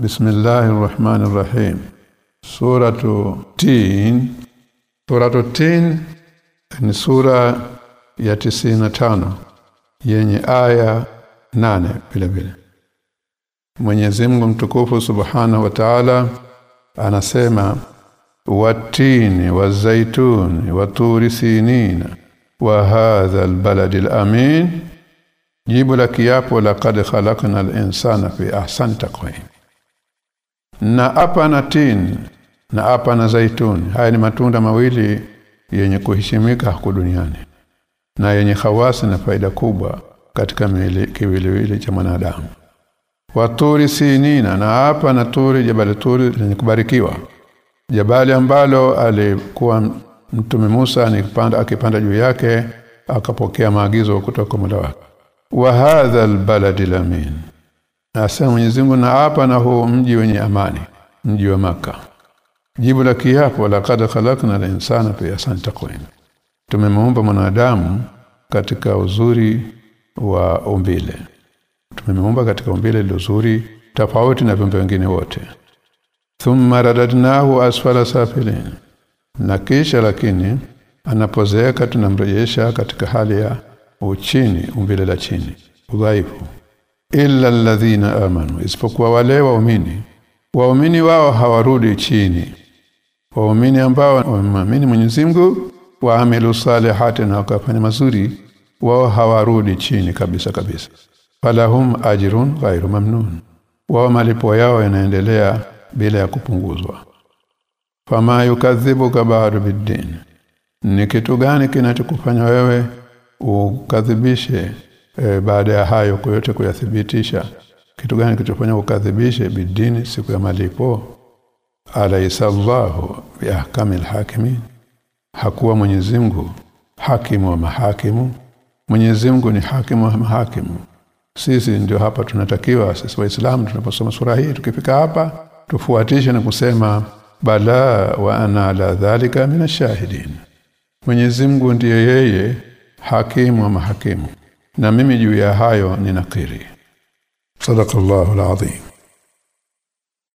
Bismillahir Rahmanir Rahim Suratu Tin. Suratu Tin ni sura ya tisina tano yenye aya nane vile vile. Mwenyezi Mungu mtukufu Subhanahu wa Ta'ala anasema watini wazaituni waturi sinina wa hadha albalad alamin jibu la kiapo laqad khalaqna al-insana fi ahsani taqwim na apa na tin na apa na zaituni haya ni matunda mawili yenye kuheshimika huko duniani na yenye hawasi na faida kubwa katika kiwiliwili cha mwanadamu. Waturi sinina na apa na turi jabali turi lenye kubarikiwa. Jabali ambalo alikuwa mtume Musa anipanda akipanda juu yake akapokea maagizo kutoka kwa Mola wake. Wa hadha albaladi alamin Asema Mwenyezi Mungu na hapa na huu mji wenye amani mji wa maka Jibu la kiapo laqad khalaqna al-insana fi ahsani taqwim. Tumemuumba mwanadamu katika uzuri wa umbile. Tumemuumba katika umbile lilozuri tofauti na viumbe wengine wote. Thumma radadnahu asfala safilin. Na kisha lakini anapozeeka tunamrejesha katika hali ya uchini umbile la chini. Udhaifu illa alladhina amanu isipokuwa wale waumini. Waumini wao hawarudi chini. Waumini ambao wameamini Mwenyezi Mungu waamilu salihati na wakafanya mazuri wao hawarudi chini kabisa kabisa. Falahum ajrun ghairu mamnun. Wao malipo yao yanaendelea bila ya kupunguzwa. Fama yukadhibuka ba'du biddin. Ni kitu gani kinachokufanya wewe ukadhibishe e, baada ya hayo kuyote kuyathibitisha kitu gani kitofanya ukadhibishe bidini siku ya malipo? Alaysallahu biahkamil hakimin. Hakuwa Mwenyezi Mungu hakimu wa mahakimu. Mwenyezi Mungu ni hakimu wa mahakimu. Sisi ndio hapa tunatakiwa sisi waislamu tunaposoma sura hii tukifika hapa tufuatishe na kusema bala wa ana ala dhalika minashahidin Mwenyezi Mungu ndiye yeye hakimu wa mahakimu na mimi juu ya hayo ninakiri. Sadaqallahu alazim